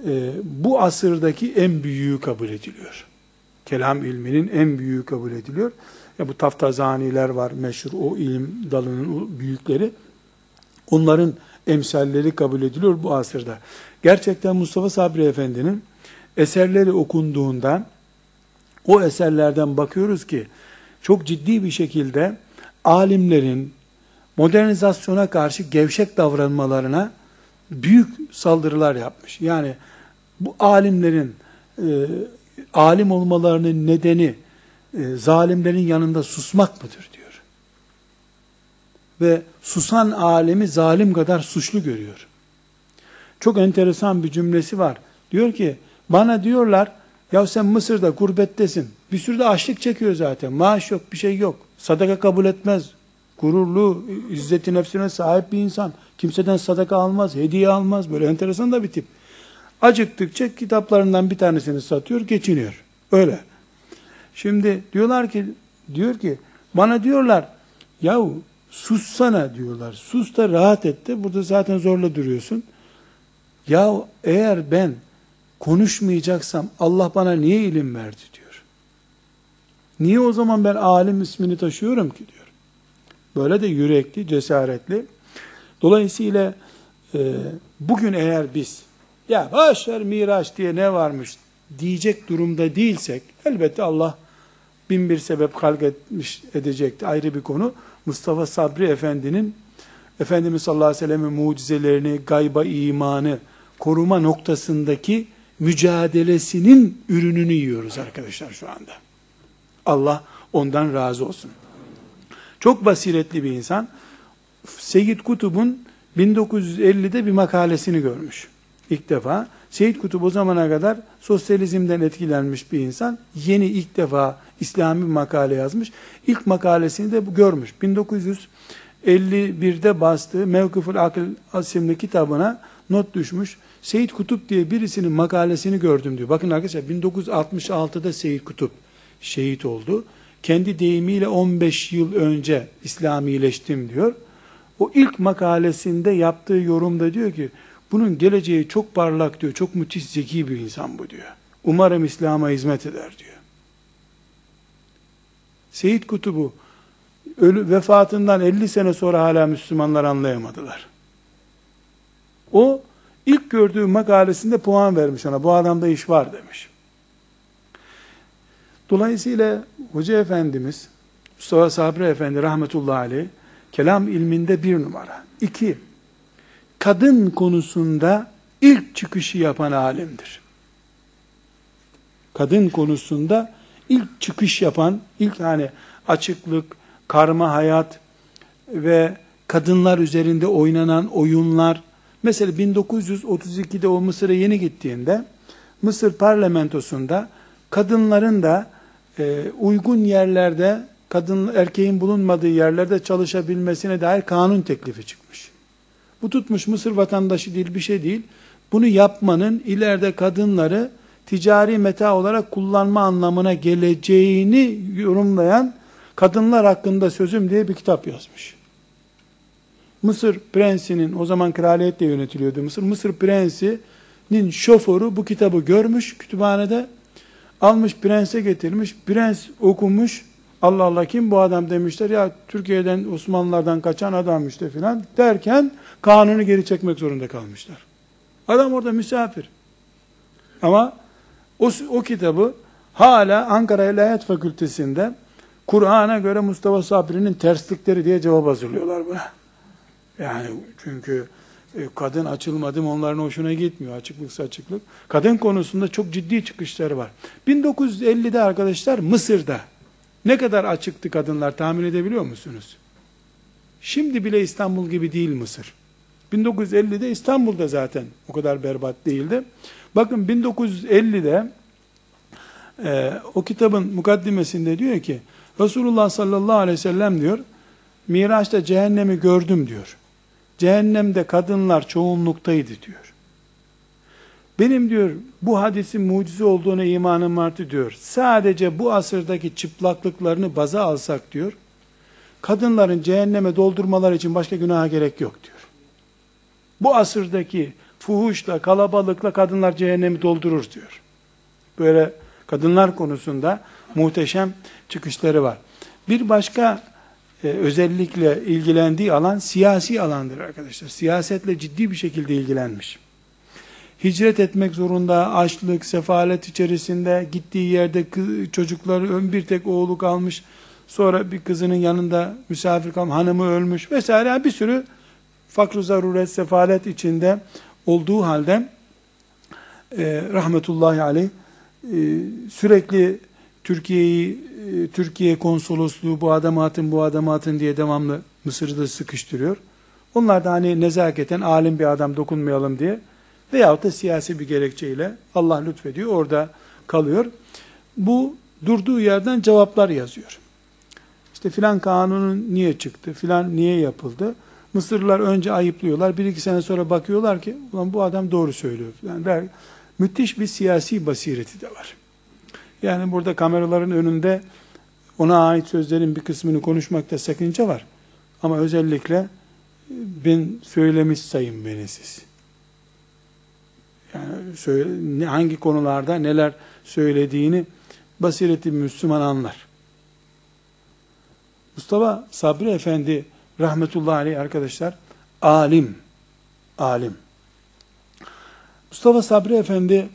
e, bu asırdaki en büyüğü kabul ediliyor. Kelam ilminin en büyüğü kabul ediliyor. Ya bu taftazaniler var meşhur o ilim dalının büyükleri. Onların emsalleri kabul ediliyor bu asırda. Gerçekten Mustafa Sabri Efendi'nin eserleri okunduğunda o eserlerden bakıyoruz ki çok ciddi bir şekilde alimlerin modernizasyona karşı gevşek davranmalarına büyük saldırılar yapmış. Yani bu alimlerin e, alim olmalarının nedeni e, zalimlerin yanında susmak mıdır diyor. Ve susan alemi zalim kadar suçlu görüyor. Çok enteresan bir cümlesi var. Diyor ki bana diyorlar ya sen Mısır'da gurbettesin. Bir sürü de açlık çekiyor zaten. Maaş yok, bir şey yok. Sadaka kabul etmez. Gururlu, izzeti nefsine sahip bir insan. Kimseden sadaka almaz, hediye almaz. Böyle enteresan da bir tip. Acıktıkça kitaplarından bir tanesini satıyor, geçiniyor. Öyle. Şimdi diyorlar ki, diyor ki, bana diyorlar, yahu sussana diyorlar. Sus da rahat et de, burada zaten zorla duruyorsun. Ya eğer ben konuşmayacaksam Allah bana niye ilim verdi diyor. Niye o zaman ben alim ismini taşıyorum ki diyor. Böyle de yürekli, cesaretli. Dolayısıyla e, bugün eğer biz ya boşver miraç diye ne varmış diyecek durumda değilsek elbette Allah bin bir sebep halk etmiş edecekti ayrı bir konu. Mustafa Sabri Efendi'nin Efendimiz sallallahu aleyhi ve sellem'in mucizelerini, gayba imanı koruma noktasındaki mücadelesinin ürününü yiyoruz arkadaşlar şu anda. Allah ondan razı olsun. Çok basiretli bir insan. Seyyid Kutub'un 1950'de bir makalesini görmüş. İlk defa. Seyyid Kutup o zamana kadar sosyalizmden etkilenmiş bir insan. Yeni ilk defa İslami bir makale yazmış. İlk makalesini de görmüş. 1951'de bastığı Mevkıful Akıl isimli kitabına not düşmüş. Seyyid Kutup diye birisinin makalesini gördüm diyor. Bakın arkadaşlar 1966'da Seyyid Kutup şehit oldu. Kendi deyimiyle 15 yıl önce İslamileştim diyor. O ilk makalesinde yaptığı yorumda diyor ki bunun geleceği çok parlak diyor. Çok müthiş zeki bir insan bu diyor. Umarım İslam'a hizmet eder diyor. Seyyid Kutub'u ölü, vefatından 50 sene sonra hala Müslümanlar anlayamadılar. O ilk gördüğü makalesinde puan vermiş ona. Bu adamda iş var demiş. Dolayısıyla Hoca Efendimiz Mustafa Sabri Efendi rahmetullahi aleyh kelam ilminde bir numara. İki, kadın konusunda ilk çıkışı yapan alimdir. Kadın konusunda ilk çıkış yapan, ilk hani açıklık, karma hayat ve kadınlar üzerinde oynanan oyunlar. Mesela 1932'de o Mısır'a yeni gittiğinde Mısır parlamentosunda kadınların da e, uygun yerlerde kadın erkeğin bulunmadığı yerlerde çalışabilmesine dair kanun teklifi çıkmış. Bu tutmuş Mısır vatandaşı değil bir şey değil. Bunu yapmanın ileride kadınları ticari meta olarak kullanma anlamına geleceğini yorumlayan Kadınlar Hakkında Sözüm diye bir kitap yazmış. Mısır prensinin, o zaman kraliyetle yönetiliyordu Mısır, Mısır prensinin şoförü bu kitabı görmüş kütüphanede, almış prense getirmiş, prens okumuş, Allah Allah kim bu adam demişler, ya Türkiye'den Osmanlılardan kaçan adam işte filan derken kanunu geri çekmek zorunda kalmışlar. Adam orada misafir. Ama o, o kitabı hala Ankara İlahiyat Fakültesi'nde Kur'an'a göre Mustafa Sabri'nin terslikleri diye cevap hazırlıyorlar buna. Yani çünkü e, kadın açılmadım onların hoşuna gitmiyor. Açıklıksa açıklık. Kadın konusunda çok ciddi çıkışları var. 1950'de arkadaşlar Mısır'da ne kadar açıktı kadınlar tahmin edebiliyor musunuz? Şimdi bile İstanbul gibi değil Mısır. 1950'de İstanbul'da zaten o kadar berbat değildi. Bakın 1950'de e, o kitabın mukaddimesinde diyor ki Resulullah sallallahu aleyhi ve sellem diyor Miraç'ta cehennemi gördüm diyor. Cehennemde kadınlar çoğunluktaydı diyor. Benim diyor bu hadisin mucize olduğuna imanım vardı diyor. Sadece bu asırdaki çıplaklıklarını baza alsak diyor. Kadınların cehenneme doldurmaları için başka günaha gerek yok diyor. Bu asırdaki fuhuşla, kalabalıkla kadınlar cehennemi doldurur diyor. Böyle kadınlar konusunda muhteşem çıkışları var. Bir başka e, özellikle ilgilendiği alan siyasi alandır arkadaşlar. Siyasetle ciddi bir şekilde ilgilenmiş. Hicret etmek zorunda, açlık, sefalet içerisinde gittiği yerde çocukları bir tek oğlu kalmış. Sonra bir kızının yanında misafir kalmış, hanımı ölmüş vesaire bir sürü fakr zaruret, sefalet içinde olduğu halde e, rahmetullahi aleyh e, sürekli Türkiye'yi Türkiye konsolosluğu bu adamı atın bu adamı atın diye devamlı Mısır'da sıkıştırıyor. Onlar da hani nezaketen alim bir adam dokunmayalım diye veyahut da siyasi bir gerekçeyle Allah lütfediyor orada kalıyor. Bu durduğu yerden cevaplar yazıyor. İşte filan kanunun niye çıktı, filan niye yapıldı? Mısırlılar önce ayıplıyorlar, bir iki sene sonra bakıyorlar ki ulan bu adam doğru söylüyor. Yani müthiş bir siyasi basireti de var. Yani burada kameraların önünde ona ait sözlerin bir kısmını konuşmakta sakınca var. Ama özellikle ben söylemiş sayın beni siz. Yani söyle, hangi konularda neler söylediğini basireti Müslüman anlar. Mustafa Sabri Efendi rahmetullahi aleyh arkadaşlar alim alim Mustafa Sabri Efendi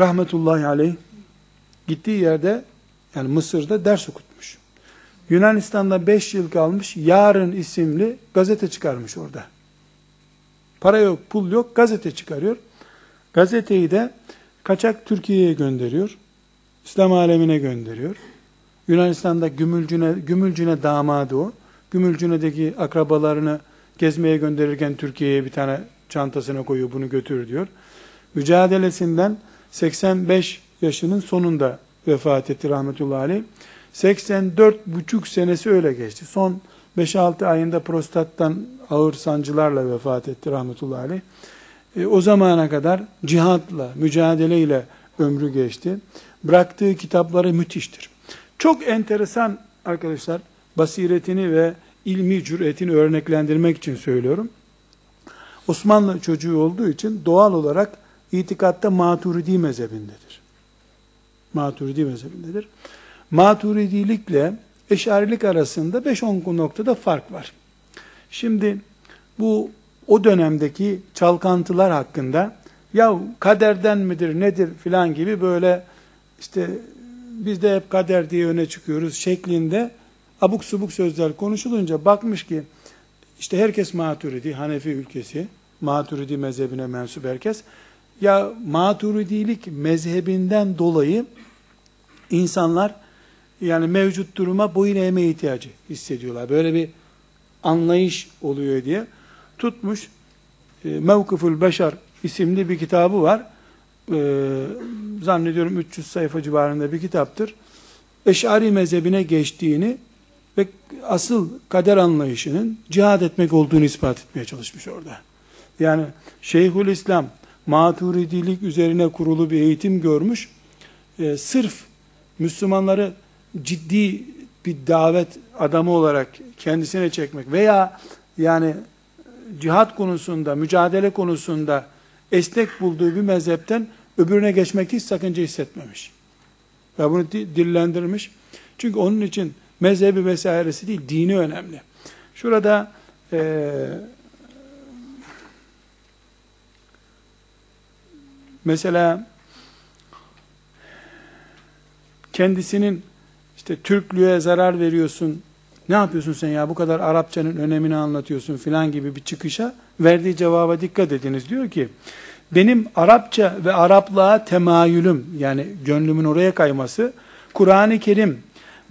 rahmetullahi aleyh gittiği yerde yani Mısır'da ders okutmuş. Yunanistan'da 5 yıl kalmış. Yarın isimli gazete çıkarmış orada. Para yok, pul yok, gazete çıkarıyor. Gazeteyi de kaçak Türkiye'ye gönderiyor. İslam alemine gönderiyor. Yunanistan'da Gümülcüne, Gümülcüne damadı o. Gümülcüne'deki akrabalarını gezmeye gönderirken Türkiye'ye bir tane çantasına koyuyor bunu götür diyor. Mücadelesinden 85 yaşının sonunda vefat etti rahmetullahi aleyh. 84 buçuk senesi öyle geçti. Son 5-6 ayında prostattan ağır sancılarla vefat etti rahmetullahi aleyh. E, o zamana kadar cihatla, mücadeleyle ömrü geçti. Bıraktığı kitapları müthiştir. Çok enteresan arkadaşlar basiretini ve ilmi cüretini örneklendirmek için söylüyorum. Osmanlı çocuğu olduğu için doğal olarak itikatta maturidi mezhebindedir. Maturidi mezhebindedir. Maturidilikle eşarilik arasında 5-10 noktada fark var. Şimdi bu o dönemdeki çalkantılar hakkında ya kaderden midir nedir filan gibi böyle işte biz de hep kader diye öne çıkıyoruz şeklinde abuk subuk sözler konuşulunca bakmış ki işte herkes maturidi, Hanefi ülkesi, maturidi mezhebine mensup herkes. Ya maturidilik mezhebinden dolayı insanlar yani mevcut duruma boyun eğme ihtiyacı hissediyorlar. Böyle bir anlayış oluyor diye tutmuş e, Mevkıful Beşer isimli bir kitabı var. E, zannediyorum 300 sayfa civarında bir kitaptır. Eş'ari mezhebine geçtiğini ve asıl kader anlayışının cihad etmek olduğunu ispat etmeye çalışmış orada. Yani Şeyhül İslam maturidilik üzerine kurulu bir eğitim görmüş. E, sırf Müslümanları ciddi bir davet adamı olarak kendisine çekmek veya yani cihat konusunda, mücadele konusunda esnek bulduğu bir mezhepten öbürüne geçmek hiç sakınca hissetmemiş. Ve bunu dillendirmiş. Çünkü onun için mezhebi vesairesi değil, dini önemli. Şurada e, mesela kendisinin işte Türklüğe zarar veriyorsun, ne yapıyorsun sen ya bu kadar Arapçanın önemini anlatıyorsun filan gibi bir çıkışa verdiği cevaba dikkat ediniz. Diyor ki benim Arapça ve Araplığa temayülüm yani gönlümün oraya kayması Kur'an-ı Kerim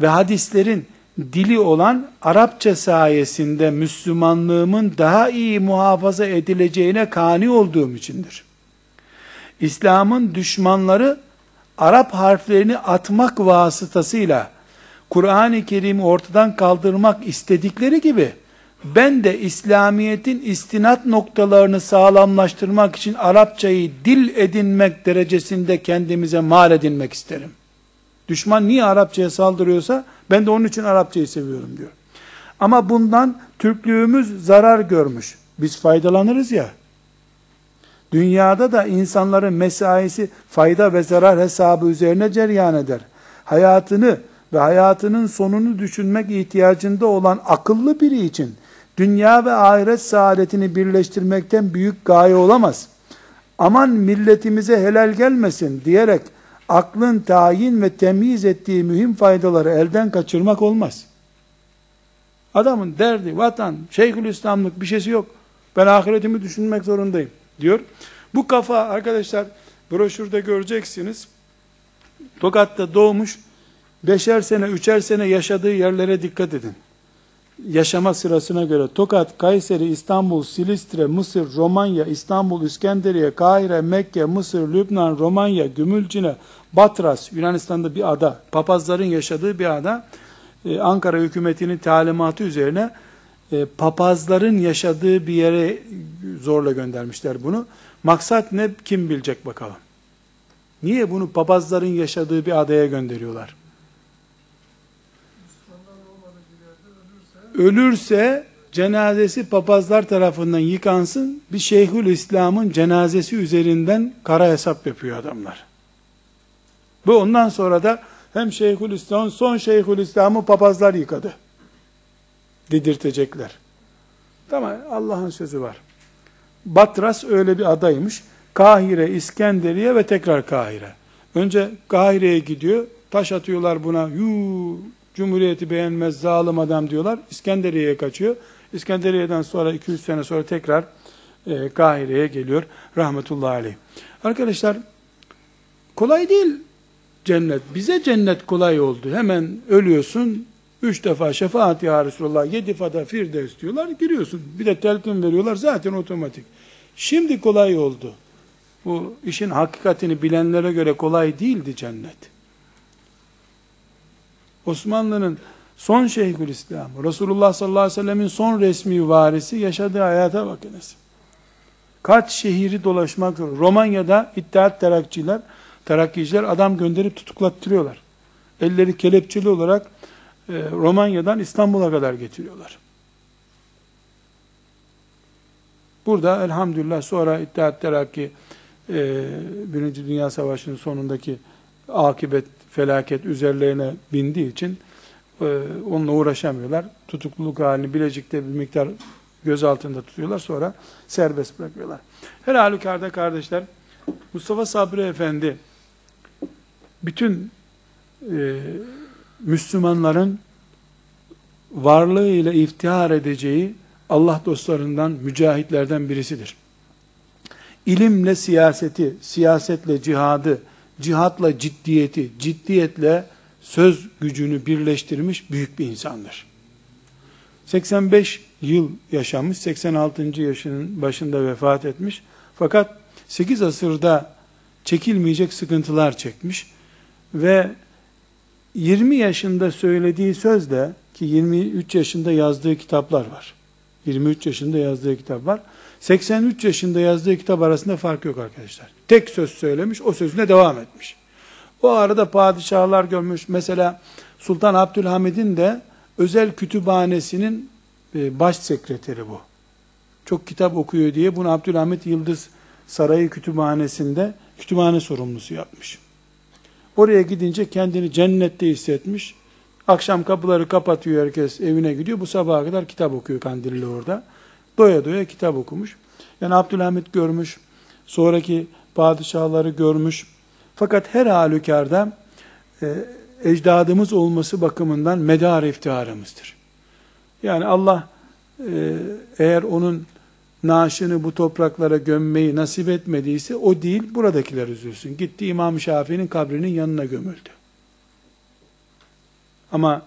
ve hadislerin dili olan Arapça sayesinde Müslümanlığımın daha iyi muhafaza edileceğine kani olduğum içindir. İslam'ın düşmanları Arap harflerini atmak vasıtasıyla Kur'an-ı Kerim'i ortadan kaldırmak istedikleri gibi ben de İslamiyet'in istinat noktalarını sağlamlaştırmak için Arapçayı dil edinmek derecesinde kendimize mal edinmek isterim. Düşman niye Arapçaya saldırıyorsa ben de onun için Arapçayı seviyorum diyor. Ama bundan Türklüğümüz zarar görmüş. Biz faydalanırız ya. Dünyada da insanların mesaisi fayda ve zarar hesabı üzerine ceryan eder. Hayatını ve hayatının sonunu düşünmek ihtiyacında olan akıllı biri için dünya ve ahiret saadetini birleştirmekten büyük gaye olamaz. Aman milletimize helal gelmesin diyerek aklın tayin ve temyiz ettiği mühim faydaları elden kaçırmak olmaz. Adamın derdi, vatan, şeyhülislamlık bir şeysi yok. Ben ahiretimi düşünmek zorundayım diyor. Bu kafa arkadaşlar broşürde göreceksiniz. Tokat'ta doğmuş, beşer sene, üçer sene yaşadığı yerlere dikkat edin. Yaşama sırasına göre Tokat, Kayseri, İstanbul, Silistre, Mısır, Romanya, İstanbul, İskenderiye, Kahire, Mekke, Mısır, Lübnan, Romanya, Gümülcine, Batras, Yunanistan'da bir ada, papazların yaşadığı bir ada, ee, Ankara hükümetinin talimatı üzerine e, papazların yaşadığı bir yere zorla göndermişler bunu. Maksat ne kim bilecek bakalım. Niye bunu papazların yaşadığı bir adaya gönderiyorlar? ölürse cenazesi papazlar tarafından yıkansın, bir Şeyhül İslam'ın cenazesi üzerinden kara hesap yapıyor adamlar. Bu ondan sonra da hem Şeyhül İslam'ın son Şeyhül İslam'ı papazlar yıkadı. Dedirtecekler. Tamam Allah'ın sözü var. Batras öyle bir adaymış. Kahire, İskenderiye ve tekrar Kahire. Önce Kahire'ye gidiyor. Taş atıyorlar buna. Yuu, Cumhuriyeti beğenmez zalim adam diyorlar. İskenderiye'ye kaçıyor. İskenderiye'den sonra 200 sene sonra tekrar e, Kahire'ye geliyor. Rahmetullahi aleyh. Arkadaşlar kolay değil cennet. Bize cennet kolay oldu. Hemen ölüyorsun. Üç defa şefaat ya Resulallah. Yedi fada firdevs diyorlar. Giriyorsun. Bir de telkin veriyorlar. Zaten otomatik. Şimdi kolay oldu. Bu işin hakikatini bilenlere göre kolay değildi cennet. Osmanlı'nın son Şeyhül İslam, Resulullah sallallahu aleyhi ve sellemin son resmi varisi yaşadığı hayata bakınız. Kaç şehri dolaşmak zor. Romanya'da İttihat Terakçiler, Terakkiciler adam gönderip tutuklattırıyorlar. Elleri kelepçeli olarak Romanya'dan İstanbul'a kadar getiriyorlar. Burada elhamdülillah sonra İttihat Terakki e, Birinci Dünya Savaşı'nın sonundaki akibet, felaket üzerlerine bindiği için e, onunla uğraşamıyorlar. Tutukluluk halini Bilecik'te bir miktar göz altında tutuyorlar. Sonra serbest bırakıyorlar. Her halükarda kardeşler Mustafa Sabri Efendi bütün e, Müslümanların varlığıyla iftihar edeceği Allah dostlarından, mücahitlerden birisidir. İlimle siyaseti, siyasetle cihadı, cihatla ciddiyeti, ciddiyetle söz gücünü birleştirmiş büyük bir insandır. 85 yıl yaşamış, 86. yaşının başında vefat etmiş. Fakat 8 asırda çekilmeyecek sıkıntılar çekmiş ve 20 yaşında söylediği sözle ki 23 yaşında yazdığı kitaplar var. 23 yaşında yazdığı kitap var. 83 yaşında yazdığı kitap arasında fark yok arkadaşlar. Tek söz söylemiş, o sözüne devam etmiş. O arada padişahlar görmüş. Mesela Sultan Abdülhamid'in de özel kütüphanesinin e, baş sekreteri bu. Çok kitap okuyor diye bunu Abdülhamid Yıldız Sarayı Kütüphanesi'nde kütüphane sorumlusu yapmış. Oraya gidince kendini cennette hissetmiş. Akşam kapıları kapatıyor herkes evine gidiyor. Bu sabaha kadar kitap okuyor kandilli orada. Doya doya kitap okumuş. Yani Abdülhamit görmüş. Sonraki padişahları görmüş. Fakat her halükarda e, ecdadımız olması bakımından medar iftiharımızdır. Yani Allah e, eğer onun naaşını bu topraklara gömmeyi nasip etmediyse o değil buradakiler üzülsün. Gitti İmam Şafii'nin kabrinin yanına gömüldü. Ama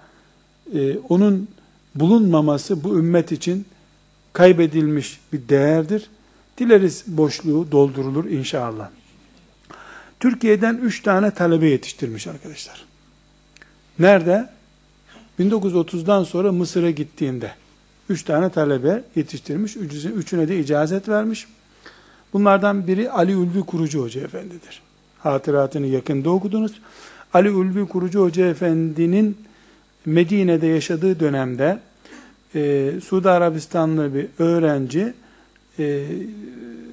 e, onun bulunmaması bu ümmet için kaybedilmiş bir değerdir. Dileriz boşluğu doldurulur inşallah. Türkiye'den üç tane talebe yetiştirmiş arkadaşlar. Nerede? 1930'dan sonra Mısır'a gittiğinde üç tane talebe yetiştirmiş. Üçüne de icazet vermiş. Bunlardan biri Ali Ulvi Kurucu Hoca Efendi'dir. Hatıratını yakında okudunuz. Ali Ulvi Kurucu Hoca Efendi'nin Medine'de yaşadığı dönemde e, Suudi Arabistanlı bir öğrenci e,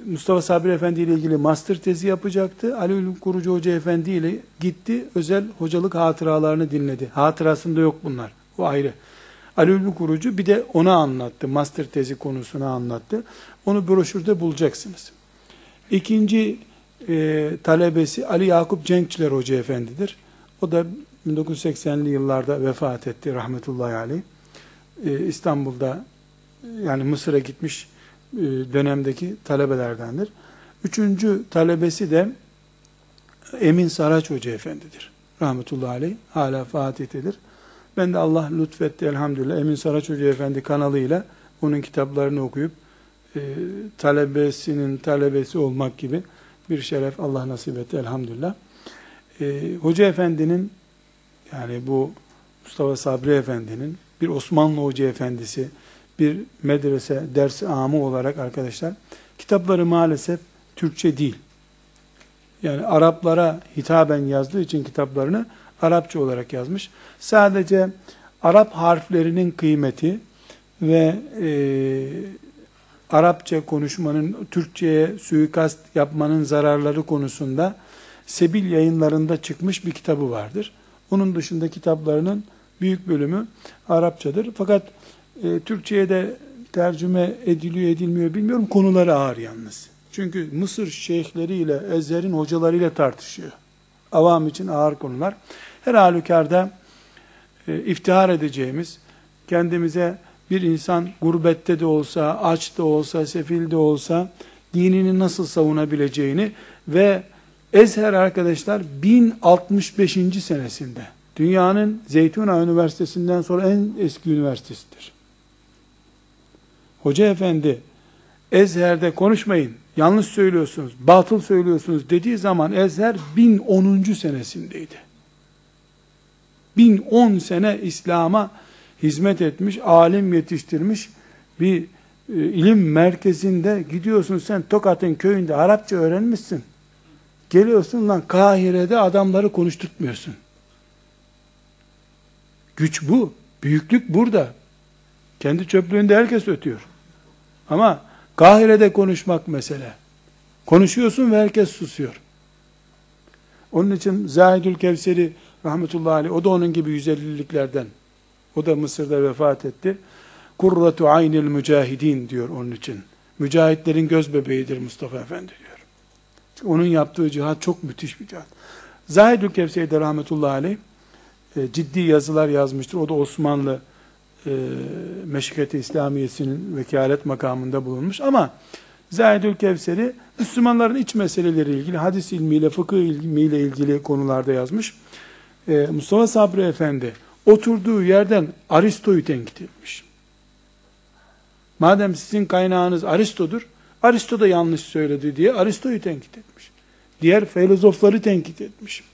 Mustafa Sabri Efendi ile ilgili master tezi yapacaktı. Ali Ulum Kurucu Hoca Efendi ile gitti. Özel hocalık hatıralarını dinledi. Hatırasında yok bunlar. O ayrı. Ali Kurucu bir de ona anlattı. Master tezi konusunu anlattı. Onu broşürde bulacaksınız. İkinci e, talebesi Ali Yakup Cenkçiler Hoca Efendidir. O da 1980'li yıllarda vefat etti rahmetullahi aleyh. Ee, İstanbul'da yani Mısır'a gitmiş e, dönemdeki talebelerdendir. Üçüncü talebesi de Emin Saraç Hoca Efendidir. Rahmetullahi aleyh. Hala Fatih'tedir. Ben de Allah lütfetti elhamdülillah Emin Saraç Hoca Efendi kanalıyla onun kitaplarını okuyup e, talebesinin talebesi olmak gibi bir şeref Allah nasip etti elhamdülillah. E, Hoca Efendi'nin yani bu Mustafa Sabri Efendi'nin bir Osmanlı Hoca Efendisi, bir medrese ders amı olarak arkadaşlar kitapları maalesef Türkçe değil. Yani Araplara hitaben yazdığı için kitaplarını Arapça olarak yazmış. Sadece Arap harflerinin kıymeti ve e, Arapça konuşmanın Türkçe'ye suikast yapmanın zararları konusunda Sebil yayınlarında çıkmış bir kitabı vardır. Onun dışında kitaplarının büyük bölümü Arapçadır. Fakat e, Türkçe'ye de tercüme ediliyor edilmiyor bilmiyorum. Konuları ağır yalnız. Çünkü Mısır şeyhleriyle, Ezher'in hocalarıyla tartışıyor. Avam için ağır konular. Her halükarda e, iftihar edeceğimiz, kendimize bir insan gurbette de olsa, aç da olsa, sefil de olsa dinini nasıl savunabileceğini ve Ezher arkadaşlar 1065. senesinde dünyanın Zeytuna Üniversitesi'nden sonra en eski üniversitesidir. Hoca efendi Ezher'de konuşmayın, yanlış söylüyorsunuz, batıl söylüyorsunuz dediği zaman Ezher 1010. senesindeydi. 1010 sene İslam'a hizmet etmiş, alim yetiştirmiş bir e, ilim merkezinde gidiyorsun sen Tokat'ın köyünde Arapça öğrenmişsin. Geliyorsun lan Kahire'de adamları konuşturtmuyorsun. Güç bu. Büyüklük burada. Kendi çöplüğünde herkes ötüyor. Ama Kahire'de konuşmak mesele. Konuşuyorsun ve herkes susuyor. Onun için Zahidül Kevseri rahmetullahi aleyh, o da onun gibi 150'liklerden. O da Mısır'da vefat etti. Kurratu aynil mücahidin diyor onun için. Mücahitlerin göz bebeğidir Mustafa Efendi diyor. Çünkü onun yaptığı cihat çok müthiş bir cihat. Zahidül Kevseri de rahmetullahi aleyh e, ciddi yazılar yazmıştır. O da Osmanlı e, Meşriketi İslamiyesi'nin vekalet makamında bulunmuş ama Zahidül Kevseri Müslümanların iç meseleleri ilgili hadis ilmiyle, fıkıh ilmiyle ilgili konularda yazmış. Ee, Mustafa Sabri Efendi oturduğu yerden Aristo'yu tenkit etmiş. Madem sizin kaynağınız Aristo'dur, Aristo da yanlış söyledi diye Aristo'yu tenkit etmiş. Diğer filozofları tenkit etmiş.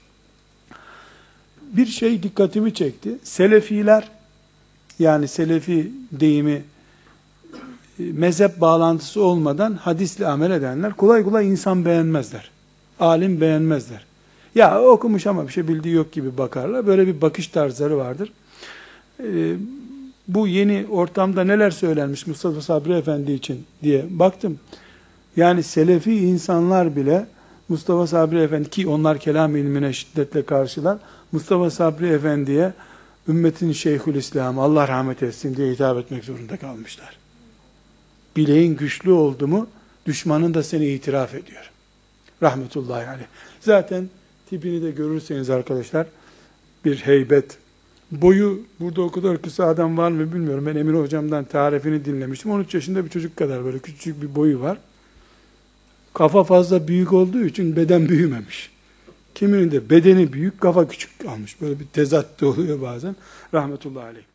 Bir şey dikkatimi çekti. Selefiler, yani Selefi deyimi mezhep bağlantısı olmadan hadisle amel edenler kolay kolay insan beğenmezler. Alim beğenmezler. Ya okumuş ama bir şey bildiği yok gibi bakarlar. Böyle bir bakış tarzları vardır. Ee, bu yeni ortamda neler söylenmiş Mustafa Sabri Efendi için diye baktım. Yani selefi insanlar bile Mustafa Sabri Efendi ki onlar kelam ilmine şiddetle karşılar. Mustafa Sabri Efendi'ye ümmetin şeyhül İslam Allah rahmet etsin diye hitap etmek zorunda kalmışlar. Bileğin güçlü oldu mu düşmanın da seni itiraf ediyor. Rahmetullahi aleyh. Zaten tipini de görürseniz arkadaşlar bir heybet. Boyu burada o kadar kısa adam var mı bilmiyorum. Ben Emir hocamdan tarifini dinlemiştim. 13 yaşında bir çocuk kadar böyle küçük bir boyu var. Kafa fazla büyük olduğu için beden büyümemiş. Kiminin de bedeni büyük, kafa küçük kalmış. Böyle bir tezat oluyor bazen. Rahmetullahi aleyh.